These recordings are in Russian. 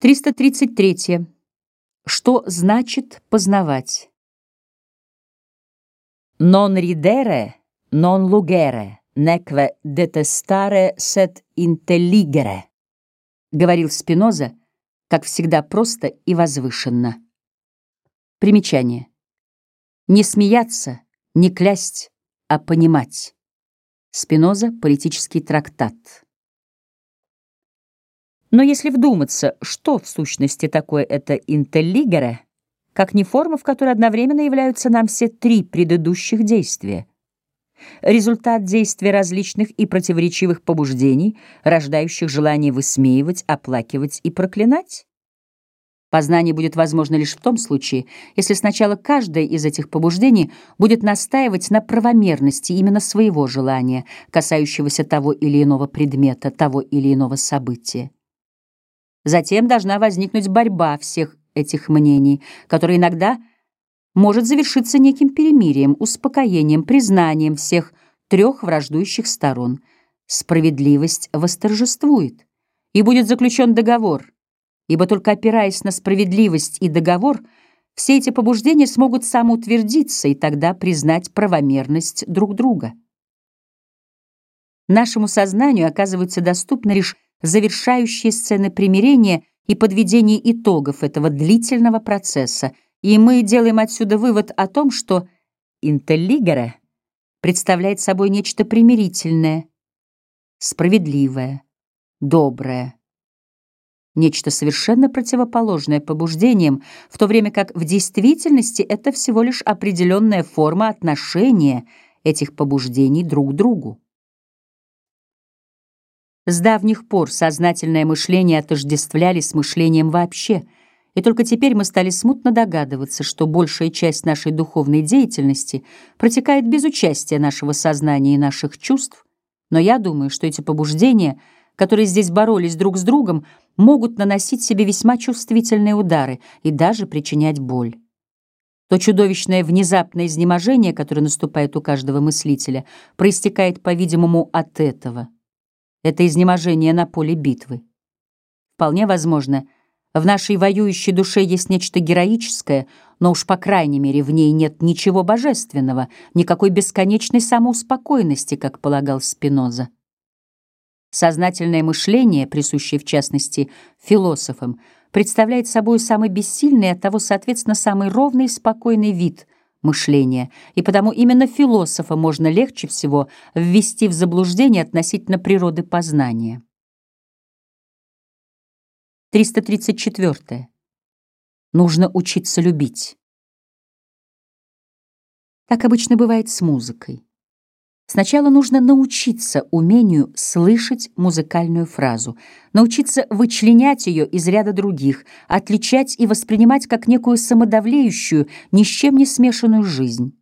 333. Что значит познавать? Non ridere, non lugere, neque detestare sed intelligere, говорил Спиноза, как всегда просто и возвышенно. Примечание. Не смеяться, не клясть, а понимать. Спиноза, политический трактат. Но если вдуматься, что в сущности такое это интеллигере, как не форма, в которой одновременно являются нам все три предыдущих действия. Результат действия различных и противоречивых побуждений, рождающих желание высмеивать, оплакивать и проклинать? Познание будет возможно лишь в том случае, если сначала каждое из этих побуждений будет настаивать на правомерности именно своего желания, касающегося того или иного предмета, того или иного события. Затем должна возникнуть борьба всех этих мнений, которая иногда может завершиться неким перемирием, успокоением, признанием всех трех враждующих сторон. Справедливость восторжествует, и будет заключен договор, ибо только опираясь на справедливость и договор, все эти побуждения смогут самоутвердиться и тогда признать правомерность друг друга. Нашему сознанию оказываются доступны лишь завершающие сцены примирения и подведение итогов этого длительного процесса, и мы делаем отсюда вывод о том, что интеллигере представляет собой нечто примирительное, справедливое, доброе, нечто совершенно противоположное побуждениям, в то время как в действительности это всего лишь определенная форма отношения этих побуждений друг к другу. С давних пор сознательное мышление отождествляли с мышлением вообще, и только теперь мы стали смутно догадываться, что большая часть нашей духовной деятельности протекает без участия нашего сознания и наших чувств, но я думаю, что эти побуждения, которые здесь боролись друг с другом, могут наносить себе весьма чувствительные удары и даже причинять боль. То чудовищное внезапное изнеможение, которое наступает у каждого мыслителя, проистекает, по-видимому, от этого — это изнеможение на поле битвы. Вполне возможно, в нашей воюющей душе есть нечто героическое, но уж по крайней мере в ней нет ничего божественного, никакой бесконечной самоуспокоенности, как полагал Спиноза. Сознательное мышление, присущее в частности философам, представляет собой самый бессильный и оттого, соответственно, самый ровный и спокойный вид — мышления, и потому именно философа можно легче всего ввести в заблуждение относительно природы познания. 334. Нужно учиться любить. Так обычно бывает с музыкой. Сначала нужно научиться умению слышать музыкальную фразу, научиться вычленять ее из ряда других, отличать и воспринимать как некую самодавлеющую, ни с чем не смешанную жизнь.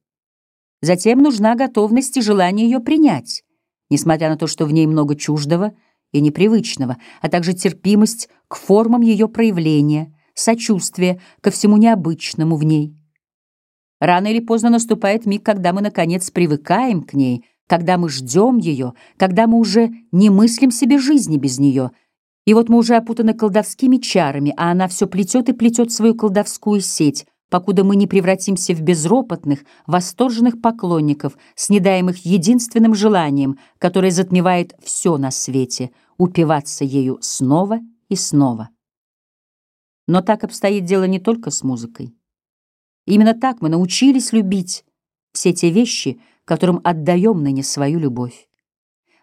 Затем нужна готовность и желание ее принять, несмотря на то, что в ней много чуждого и непривычного, а также терпимость к формам ее проявления, сочувствие ко всему необычному в ней. Рано или поздно наступает миг, когда мы, наконец, привыкаем к ней — когда мы ждем ее, когда мы уже не мыслим себе жизни без нее. И вот мы уже опутаны колдовскими чарами, а она все плетет и плетет свою колдовскую сеть, покуда мы не превратимся в безропотных, восторженных поклонников, снедаемых единственным желанием, которое затмевает все на свете — упиваться ею снова и снова. Но так обстоит дело не только с музыкой. Именно так мы научились любить все те вещи, которым отдаем ныне свою любовь.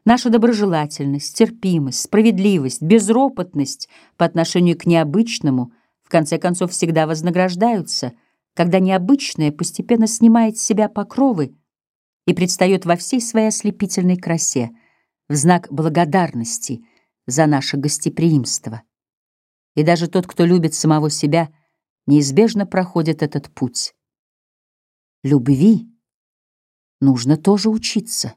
Наша доброжелательность, терпимость, справедливость, безропотность по отношению к необычному в конце концов всегда вознаграждаются, когда необычное постепенно снимает с себя покровы и предстает во всей своей ослепительной красе в знак благодарности за наше гостеприимство. И даже тот, кто любит самого себя, неизбежно проходит этот путь. Любви нужно тоже учиться.